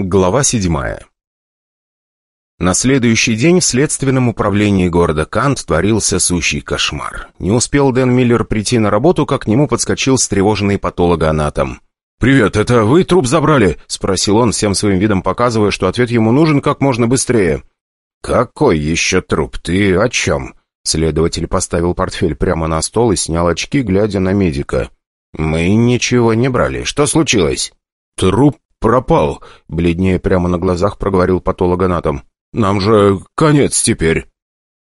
Глава седьмая На следующий день в следственном управлении города Кант творился сущий кошмар. Не успел Дэн Миллер прийти на работу, как к нему подскочил встревоженный патологоанатом. «Привет, это вы труп забрали?» — спросил он, всем своим видом показывая, что ответ ему нужен как можно быстрее. «Какой еще труп? Ты о чем?» Следователь поставил портфель прямо на стол и снял очки, глядя на медика. «Мы ничего не брали. Что случилось?» «Труп пропал», — бледнее прямо на глазах проговорил патологоанатом. «Нам же конец теперь».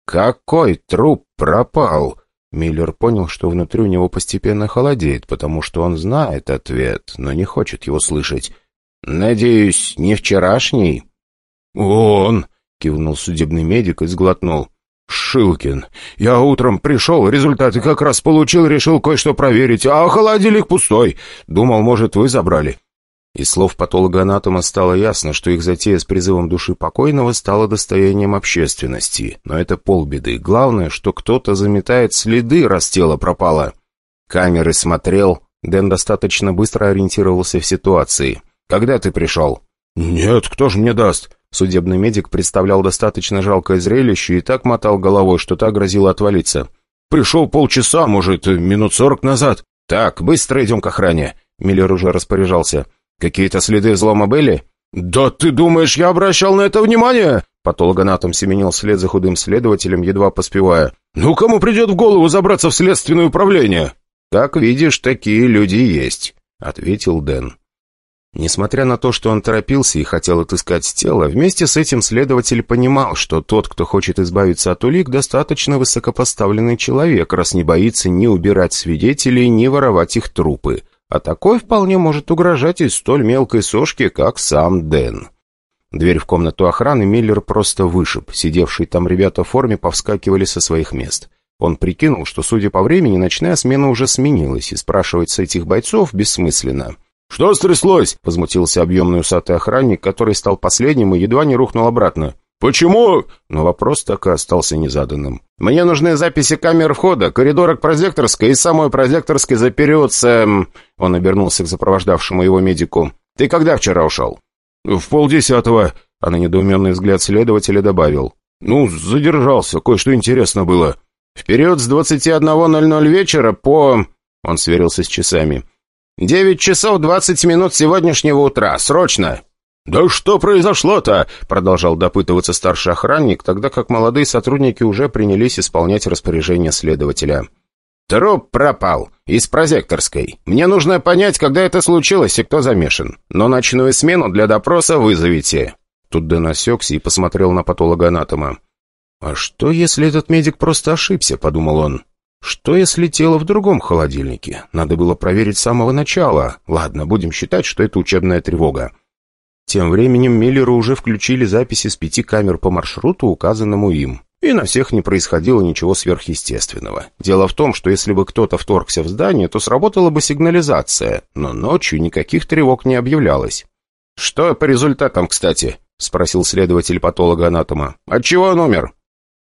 «Какой труп пропал?» Миллер понял, что внутри у него постепенно холодеет, потому что он знает ответ, но не хочет его слышать. «Надеюсь, не вчерашний?» «Он!» — кивнул судебный медик и сглотнул. «Шилкин. Я утром пришел, результаты как раз получил, решил кое-что проверить, а холодильник пустой. Думал, может, вы забрали. Из слов патолога-анатома стало ясно, что их затея с призывом души покойного стала достоянием общественности. Но это полбеды. Главное, что кто-то заметает следы, раз тело пропало. Камеры смотрел. Дэн достаточно быстро ориентировался в ситуации. «Когда ты пришел?» «Нет, кто же мне даст?» Судебный медик представлял достаточно жалкое зрелище и так мотал головой, что та грозила отвалиться. «Пришел полчаса, может, минут сорок назад». «Так, быстро идем к охране». Миллер уже распоряжался. «Какие-то следы взлома были?» «Да ты думаешь, я обращал на это внимание?» Патологоанатом семенил вслед за худым следователем, едва поспевая. «Ну, кому придет в голову забраться в следственное управление?» «Как видишь, такие люди есть», — ответил Дэн. Несмотря на то, что он торопился и хотел отыскать тело, вместе с этим следователь понимал, что тот, кто хочет избавиться от улик, достаточно высокопоставленный человек, раз не боится ни убирать свидетелей, ни воровать их трупы а такой вполне может угрожать и столь мелкой сошке, как сам Дэн. Дверь в комнату охраны Миллер просто вышиб. Сидевшие там ребята в форме повскакивали со своих мест. Он прикинул, что, судя по времени, ночная смена уже сменилась, и спрашивать с этих бойцов бессмысленно. «Что стряслось?» — возмутился объемный усатый охранник, который стал последним и едва не рухнул обратно. «Почему?» Но вопрос так и остался незаданным. «Мне нужны записи камер входа, коридора к прозекторской и самой прозекторской за период с...» эм... Он обернулся к сопровождавшему его медику. «Ты когда вчера ушел?» «В полдесятого», а на недоуменный взгляд следователя добавил. «Ну, задержался, кое-что интересно было». «В период с 21.00 вечера по...» Он сверился с часами. «Девять часов двадцать минут сегодняшнего утра. Срочно!» «Да что произошло-то?» — продолжал допытываться старший охранник, тогда как молодые сотрудники уже принялись исполнять распоряжение следователя. «Труп пропал. Из прозекторской. Мне нужно понять, когда это случилось и кто замешан. Но ночную смену для допроса вызовите». Тут Дэн и посмотрел на патологоанатома. «А что, если этот медик просто ошибся?» — подумал он. «Что, если тело в другом холодильнике? Надо было проверить с самого начала. Ладно, будем считать, что это учебная тревога. Тем временем Миллеру уже включили записи с пяти камер по маршруту, указанному им. И на всех не происходило ничего сверхъестественного. Дело в том, что если бы кто-то вторгся в здание, то сработала бы сигнализация, но ночью никаких тревог не объявлялось. «Что по результатам, кстати?» — спросил следователь патолога-анатома. «Отчего он умер?»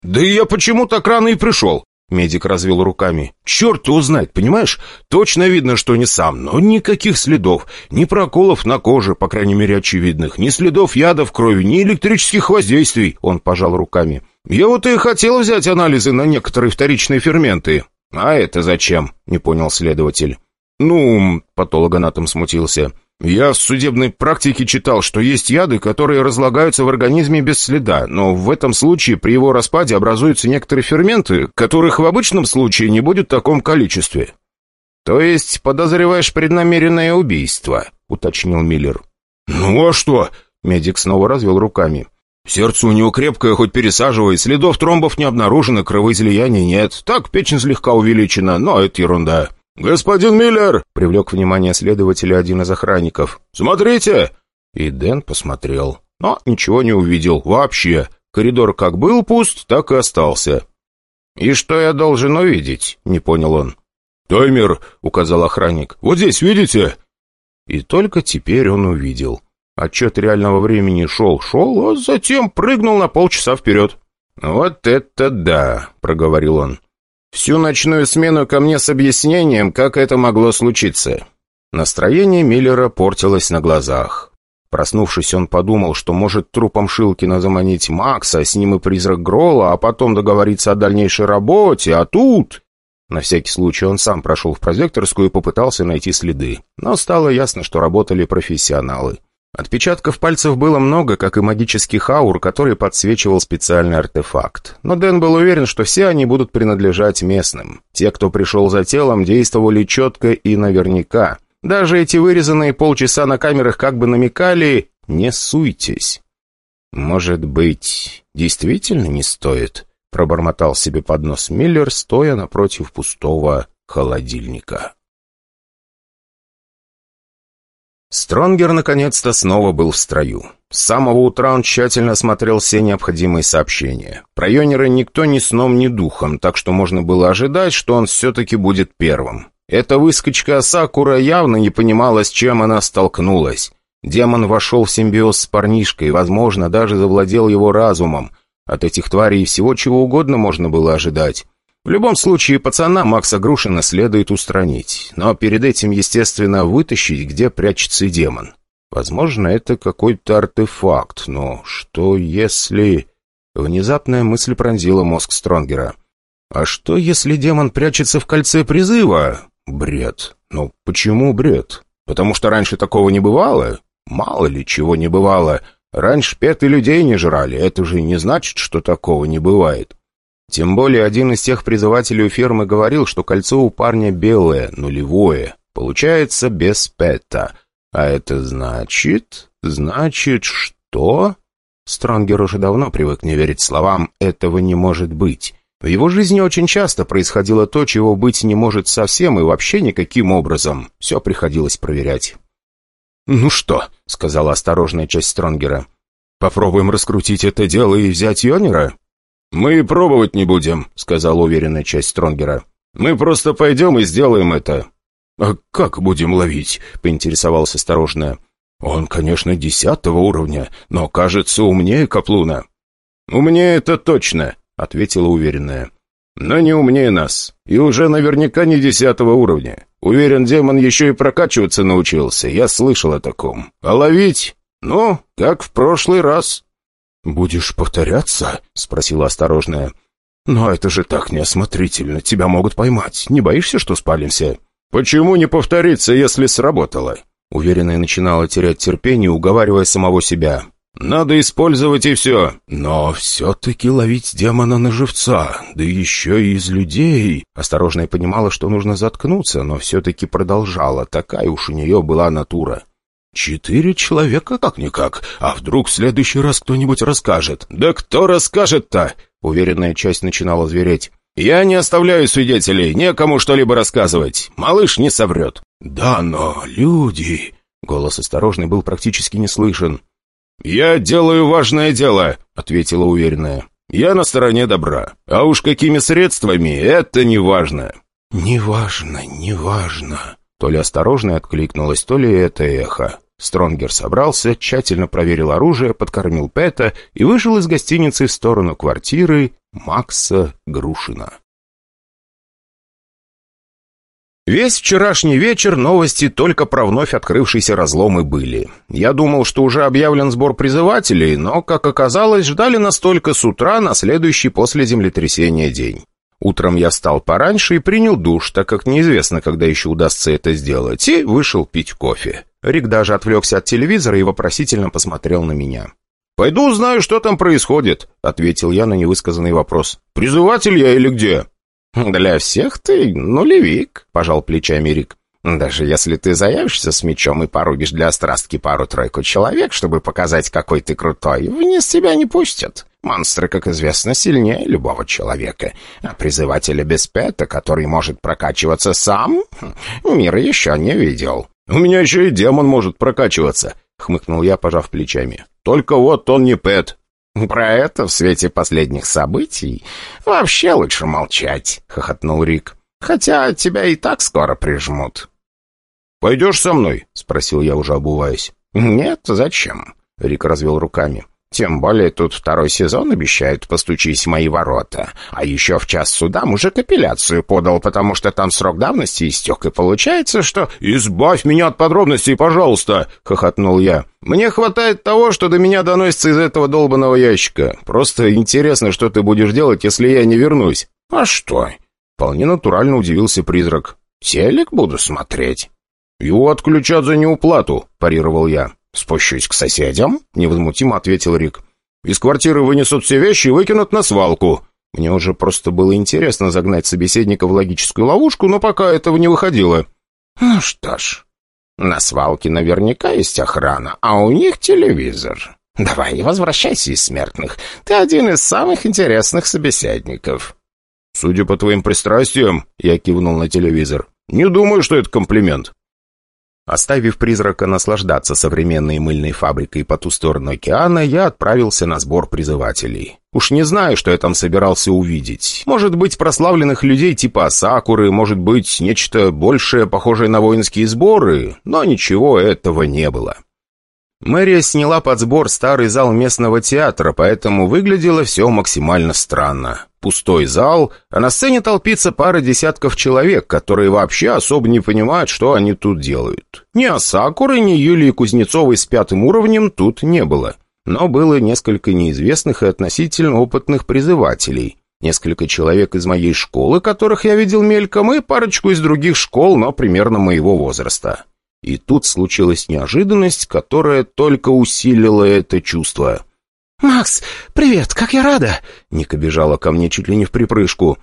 «Да я почему так рано и пришел?» Медик развел руками. «Черт его знает, понимаешь? Точно видно, что не сам, но никаких следов. Ни проколов на коже, по крайней мере, очевидных, ни следов яда в крови, ни электрических воздействий». Он пожал руками. «Я вот и хотел взять анализы на некоторые вторичные ферменты». «А это зачем?» — не понял следователь. «Ну...» — патологоанатом смутился. Я в судебной практике читал, что есть яды, которые разлагаются в организме без следа, но в этом случае при его распаде образуются некоторые ферменты, которых в обычном случае не будет в таком количестве. «То есть подозреваешь преднамеренное убийство?» — уточнил Миллер. «Ну а что?» — медик снова развел руками. «Сердце у него крепкое, хоть пересаживай, следов тромбов не обнаружено, кровоизлияния нет. Так, печень слегка увеличена, но это ерунда». «Господин Миллер!» — привлек внимание следователя один из охранников. «Смотрите!» И Дэн посмотрел, но ничего не увидел вообще. Коридор как был пуст, так и остался. «И что я должен увидеть?» — не понял он. «Таймер!» — указал охранник. «Вот здесь, видите?» И только теперь он увидел. Отчет реального времени шел-шел, а затем прыгнул на полчаса вперед. «Вот это да!» — проговорил он. Всю ночную смену ко мне с объяснением, как это могло случиться. Настроение Миллера портилось на глазах. Проснувшись, он подумал, что может трупом Шилкина заманить Макса, с ним и призрак Грола, а потом договориться о дальнейшей работе, а тут... На всякий случай он сам прошел в прозекторскую и попытался найти следы. Но стало ясно, что работали профессионалы. Отпечатков пальцев было много, как и магических аур, который подсвечивал специальный артефакт. Но Дэн был уверен, что все они будут принадлежать местным. Те, кто пришел за телом, действовали четко и наверняка. Даже эти вырезанные полчаса на камерах как бы намекали «не суйтесь». «Может быть, действительно не стоит?» — пробормотал себе под нос Миллер, стоя напротив пустого холодильника. Стронгер наконец-то снова был в строю. С самого утра он тщательно осмотрел все необходимые сообщения. Про Йонера никто ни сном, ни духом, так что можно было ожидать, что он все-таки будет первым. Эта выскочка Сакура явно не понимала, с чем она столкнулась. Демон вошел в симбиоз с парнишкой, возможно, даже завладел его разумом. От этих тварей всего чего угодно можно было ожидать. В любом случае, пацана Макса Грушина следует устранить, но перед этим, естественно, вытащить, где прячется демон. Возможно, это какой-то артефакт, но что если... Внезапная мысль пронзила мозг Стронгера. А что если демон прячется в кольце призыва? Бред. Ну, почему бред? Потому что раньше такого не бывало? Мало ли чего не бывало. Раньше петы людей не жрали, это же не значит, что такого не бывает. Тем более один из тех призывателей у фермы говорил, что кольцо у парня белое, нулевое. Получается, без пэта. А это значит... Значит, что? Стронгер уже давно привык не верить словам «этого не может быть». В его жизни очень часто происходило то, чего быть не может совсем и вообще никаким образом. Все приходилось проверять. «Ну что?» — сказала осторожная часть Стронгера. «Попробуем раскрутить это дело и взять Йонера?» «Мы пробовать не будем», — сказала уверенная часть Стронгера. «Мы просто пойдем и сделаем это». «А как будем ловить?» — поинтересовался осторожно. «Он, конечно, десятого уровня, но кажется умнее Каплуна». «Умнее это точно», — ответила уверенная. «Но не умнее нас. И уже наверняка не десятого уровня. Уверен, демон еще и прокачиваться научился. Я слышал о таком. А ловить? Ну, как в прошлый раз». «Будешь повторяться?» — спросила осторожная. «Но это же так неосмотрительно. Тебя могут поймать. Не боишься, что спалимся?» «Почему не повториться, если сработало?» Уверенная начинала терять терпение, уговаривая самого себя. «Надо использовать и все». «Но все-таки ловить демона на живца, да еще и из людей...» Осторожная понимала, что нужно заткнуться, но все-таки продолжала. Такая уж у нее была натура. «Четыре человека как-никак. А вдруг в следующий раз кто-нибудь расскажет?» «Да кто расскажет-то?» Уверенная часть начинала звереть. «Я не оставляю свидетелей, некому что-либо рассказывать. Малыш не соврет». «Да, но люди...» Голос осторожный был практически не слышен. «Я делаю важное дело», — ответила уверенная. «Я на стороне добра. А уж какими средствами, это не важно». «Не важно, не важно». То ли осторожно откликнулось, то ли это эхо. Стронгер собрался, тщательно проверил оружие, подкормил Пэта и вышел из гостиницы в сторону квартиры Макса Грушина. Весь вчерашний вечер новости только про вновь открывшиеся разломы были. Я думал, что уже объявлен сбор призывателей, но, как оказалось, ждали настолько с утра на следующий после землетрясения день. Утром я встал пораньше и принял душ, так как неизвестно, когда еще удастся это сделать, и вышел пить кофе. Рик даже отвлекся от телевизора и вопросительно посмотрел на меня. «Пойду узнаю, что там происходит», — ответил я на невысказанный вопрос. «Призыватель я или где?» «Для всех ты нулевик», — пожал плечами Рик. «Даже если ты заявишься с мечом и порубишь для страстки пару-тройку человек, чтобы показать, какой ты крутой, вниз тебя не пустят. Монстры, как известно, сильнее любого человека. А призывателя без пета, который может прокачиваться сам, мир еще не видел. «У меня еще и демон может прокачиваться», — хмыкнул я, пожав плечами. «Только вот он не пэт». «Про это в свете последних событий вообще лучше молчать», — хохотнул Рик. «Хотя тебя и так скоро прижмут». «Пойдешь со мной?» — спросил я, уже обуваясь. «Нет, зачем?» — Рик развел руками. Тем более тут второй сезон обещают «Постучись в мои ворота». А еще в час суда мужик апелляцию подал, потому что там срок давности истек, и получается, что... «Избавь меня от подробностей, пожалуйста!» — хохотнул я. «Мне хватает того, что до меня доносится из этого долбанного ящика. Просто интересно, что ты будешь делать, если я не вернусь». «А что?» — вполне натурально удивился призрак. «Телек буду смотреть». «Его отключат за неуплату», — парировал я. «Спущусь к соседям?» — невозмутимо ответил Рик. «Из квартиры вынесут все вещи и выкинут на свалку». Мне уже просто было интересно загнать собеседника в логическую ловушку, но пока этого не выходило. «Ну что ж, на свалке наверняка есть охрана, а у них телевизор. Давай, возвращайся из смертных. Ты один из самых интересных собеседников». «Судя по твоим пристрастиям», — я кивнул на телевизор, — «не думаю, что это комплимент». Оставив призрака наслаждаться современной мыльной фабрикой по ту сторону океана, я отправился на сбор призывателей. Уж не знаю, что я там собирался увидеть. Может быть, прославленных людей типа Сакуры, может быть, нечто большее, похожее на воинские сборы, но ничего этого не было. Мэрия сняла под сбор старый зал местного театра, поэтому выглядело все максимально странно. Пустой зал, а на сцене толпится пара десятков человек, которые вообще особо не понимают, что они тут делают. Ни Асакуры, ни Юлии Кузнецовой с пятым уровнем тут не было. Но было несколько неизвестных и относительно опытных призывателей. Несколько человек из моей школы, которых я видел мельком, и парочку из других школ, но примерно моего возраста. И тут случилась неожиданность, которая только усилила это чувство. «Макс, привет, как я рада!» Ника бежала ко мне чуть ли не в припрыжку.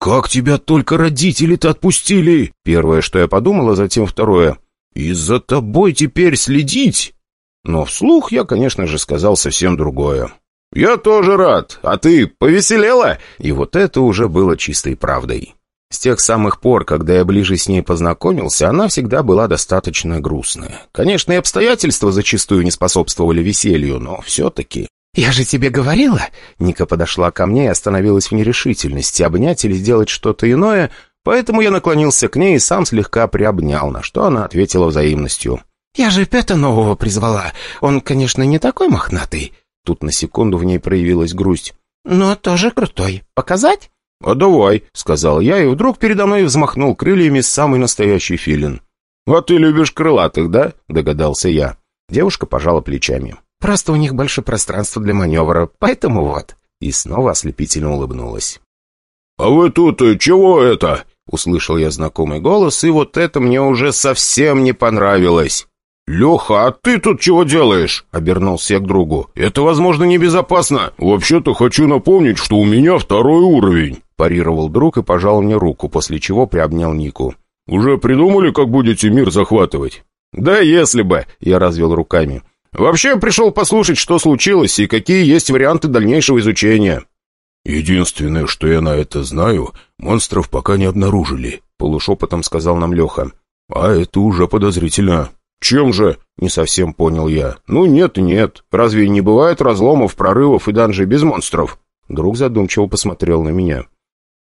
«Как тебя только родители-то отпустили!» Первое, что я подумала, затем второе. «И за тобой теперь следить!» Но вслух я, конечно же, сказал совсем другое. «Я тоже рад, а ты повеселела?» И вот это уже было чистой правдой. С тех самых пор, когда я ближе с ней познакомился, она всегда была достаточно грустная. Конечно, и обстоятельства зачастую не способствовали веселью, но все-таки... «Я же тебе говорила!» Ника подошла ко мне и остановилась в нерешительности, обнять или сделать что-то иное, поэтому я наклонился к ней и сам слегка приобнял, на что она ответила взаимностью. «Я же Пета нового призвала. Он, конечно, не такой мохнатый». Тут на секунду в ней проявилась грусть. «Но тоже крутой. Показать?» «А давай», — сказал я, и вдруг передо мной взмахнул крыльями самый настоящий филин. «А ты любишь крылатых, да?» — догадался я. Девушка пожала плечами. «Просто у них больше пространства для маневра, поэтому вот». И снова ослепительно улыбнулась. «А вы тут э, чего это?» Услышал я знакомый голос, и вот это мне уже совсем не понравилось. «Леха, а ты тут чего делаешь?» — обернулся я к другу. «Это, возможно, небезопасно. Вообще-то хочу напомнить, что у меня второй уровень» парировал друг и пожал мне руку, после чего приобнял Нику. «Уже придумали, как будете мир захватывать?» «Да если бы!» — я развел руками. «Вообще пришел послушать, что случилось и какие есть варианты дальнейшего изучения». «Единственное, что я на это знаю, монстров пока не обнаружили», — полушепотом сказал нам Леха. «А это уже подозрительно». «Чем же?» — не совсем понял я. «Ну нет и нет. Разве не бывает разломов, прорывов и данжей без монстров?» Друг задумчиво посмотрел на меня.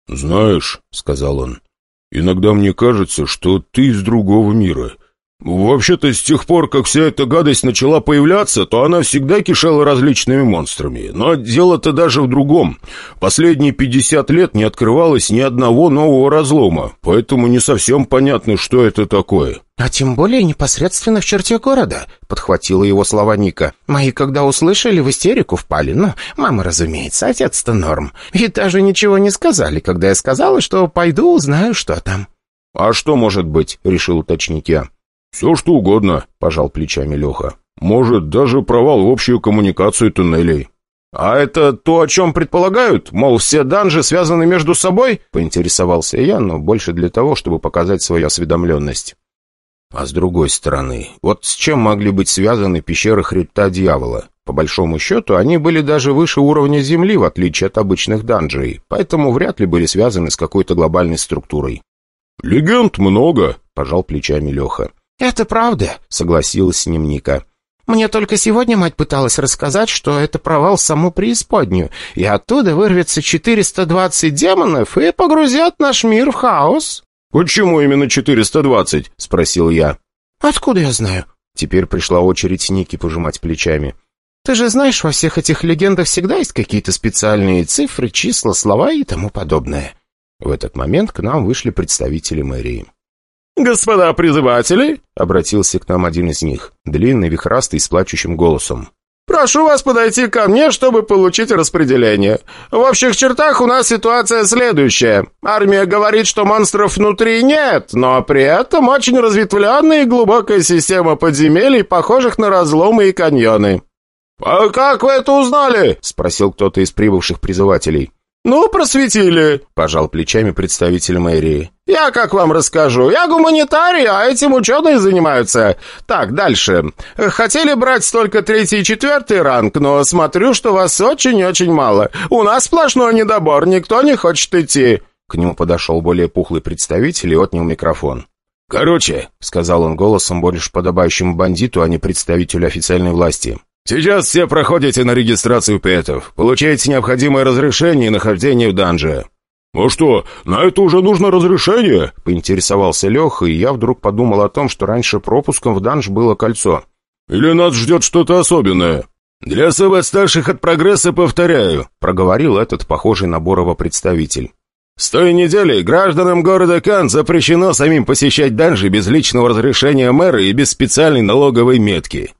«Знаешь», — сказал он, — «иногда мне кажется, что ты из другого мира. Вообще-то, с тех пор, как вся эта гадость начала появляться, то она всегда кишела различными монстрами. Но дело-то даже в другом. Последние пятьдесят лет не открывалось ни одного нового разлома, поэтому не совсем понятно, что это такое». «А тем более непосредственно в черте города», — подхватила его слова Ника. «Мои, когда услышали, в истерику впали. Ну, мама, разумеется, отец-то норм. И даже ничего не сказали, когда я сказала, что пойду узнаю, что там». «А что может быть?» — решил уточнить я. «Все что угодно», — пожал плечами Леха. «Может, даже провал в общую коммуникацию туннелей». «А это то, о чем предполагают? Мол, все данжи связаны между собой?» — поинтересовался я, но больше для того, чтобы показать свою осведомленность. А с другой стороны, вот с чем могли быть связаны пещеры хребта дьявола? По большому счету, они были даже выше уровня Земли, в отличие от обычных данжей, поэтому вряд ли были связаны с какой-то глобальной структурой. «Легенд много», — пожал плечами Леха. «Это правда», — согласилась с ним Ника. «Мне только сегодня мать пыталась рассказать, что это провал в саму преисподнюю, и оттуда вырвется 420 демонов и погрузят наш мир в хаос». «Почему именно 420?» — спросил я. «Откуда я знаю?» Теперь пришла очередь Ники пожимать плечами. Ты же знаешь, во всех этих легендах всегда есть какие-то специальные цифры, числа, слова и тому подобное». В этот момент к нам вышли представители мэрии. «Господа призыватели!» — обратился к нам один из них, длинный, вихрастый, с плачущим голосом. «Прошу вас подойти ко мне, чтобы получить распределение. В общих чертах у нас ситуация следующая. Армия говорит, что монстров внутри нет, но при этом очень разветвленная и глубокая система подземелий, похожих на разломы и каньоны». «А как вы это узнали?» — спросил кто-то из прибывших призывателей. «Ну, просветили», — пожал плечами представитель мэрии. «Я как вам расскажу. Я гуманитарий, а этим ученые занимаются. Так, дальше. Хотели брать только третий и четвертый ранг, но смотрю, что вас очень-очень мало. У нас сплошной недобор, никто не хочет идти». К нему подошел более пухлый представитель и отнял микрофон. «Короче», — сказал он голосом, больше подобающим бандиту, а не представителю официальной власти. «Сейчас все проходите на регистрацию петов, получаете необходимое разрешение и нахождение в данже». «А что, на это уже нужно разрешение?» — поинтересовался Леха, и я вдруг подумал о том, что раньше пропуском в данж было кольцо. «Или нас ждет что-то особенное?» «Для особо старших от прогресса повторяю», — проговорил этот похожий на Борова представитель. «С той недели гражданам города Кан запрещено самим посещать данжи без личного разрешения мэра и без специальной налоговой метки».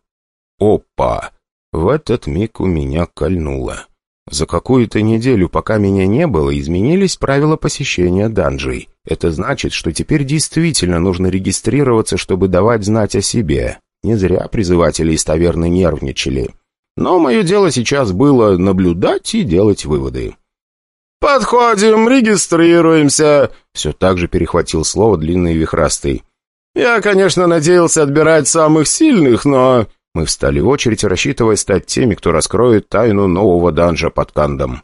Опа! В этот миг у меня кольнуло. За какую-то неделю, пока меня не было, изменились правила посещения данжей. Это значит, что теперь действительно нужно регистрироваться, чтобы давать знать о себе. Не зря призыватели из таверны нервничали. Но мое дело сейчас было наблюдать и делать выводы. «Подходим, регистрируемся», — все так же перехватил слово длинный и вихрастый. «Я, конечно, надеялся отбирать самых сильных, но мы встали в очередь, рассчитывая стать теми, кто раскроет тайну нового данжа под Кандом.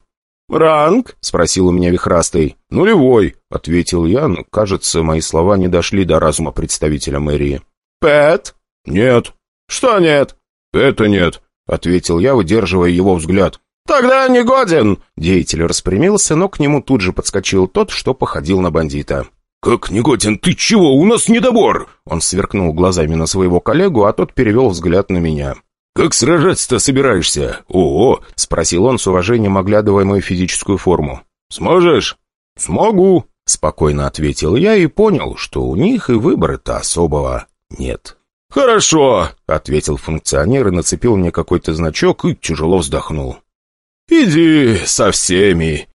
«Ранг?» — спросил у меня Вихрастый. «Нулевой», — ответил я, но, кажется, мои слова не дошли до разума представителя мэрии. «Пэт?» «Нет». «Что нет?» «Это нет», — ответил я, выдерживая его взгляд. «Тогда не годен!» Деятель распрямился, но к нему тут же подскочил тот, что походил на бандита. «Как, Никотин, ты чего? У нас недобор!» Он сверкнул глазами на своего коллегу, а тот перевел взгляд на меня. «Как сражаться-то собираешься?» «О-о!» — спросил он с уважением, оглядывая мою физическую форму. «Сможешь?» «Смогу!» — спокойно ответил я и понял, что у них и выбора-то особого нет. «Хорошо!» — ответил функционер и нацепил мне какой-то значок и тяжело вздохнул. «Иди со всеми!»